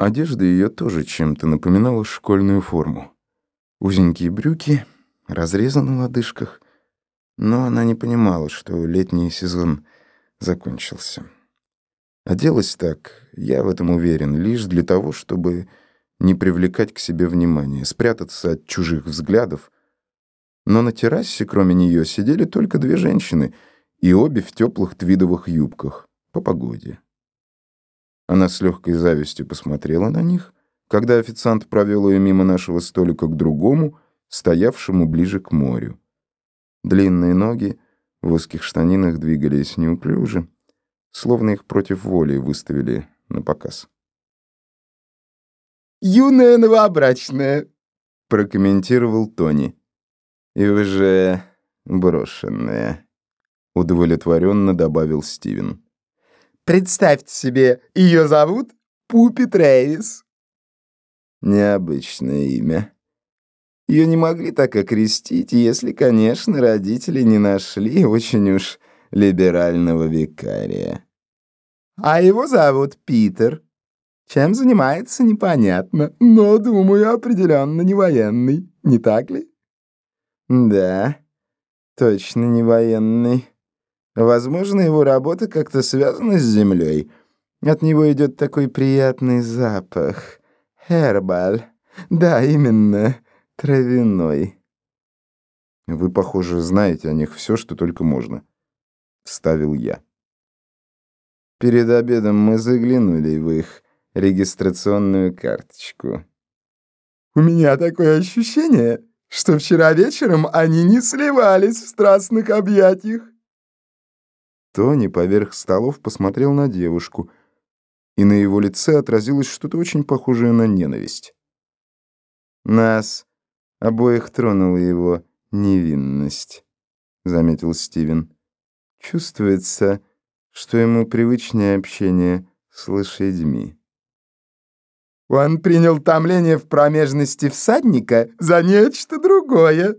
Одежда ее тоже чем-то напоминала школьную форму. Узенькие брюки, разрезы на лодыжках, но она не понимала, что летний сезон закончился. Оделась так, я в этом уверен, лишь для того, чтобы не привлекать к себе внимания, спрятаться от чужих взглядов. Но на террасе, кроме нее, сидели только две женщины, и обе в теплых твидовых юбках, по погоде. Она с легкой завистью посмотрела на них, когда официант провел ее мимо нашего столика к другому, стоявшему ближе к морю. Длинные ноги в узких штанинах двигались неуклюже, словно их против воли выставили на показ. «Юная новобрачная», — прокомментировал Тони. «И уже брошенная», — удовлетворенно добавил Стивен. «Представьте себе, ее зовут Пупи Трэвис». Необычное имя. Ее не могли так окрестить, если, конечно, родители не нашли очень уж либерального викария. А его зовут Питер. Чем занимается, непонятно, но, думаю, определенно не военный, не так ли? Да, точно не военный. Возможно, его работа как-то связана с землей. От него идет такой приятный запах. Хербаль. Да, именно, травяной. Вы, похоже, знаете о них все, что только можно. Вставил я. Перед обедом мы заглянули в их регистрационную карточку. У меня такое ощущение, что вчера вечером они не сливались в страстных объятиях. Тони поверх столов посмотрел на девушку, и на его лице отразилось что-то очень похожее на ненависть. «Нас обоих тронула его невинность», — заметил Стивен. «Чувствуется, что ему привычнее общение с лошадьми». Он принял томление в промежности всадника за нечто другое.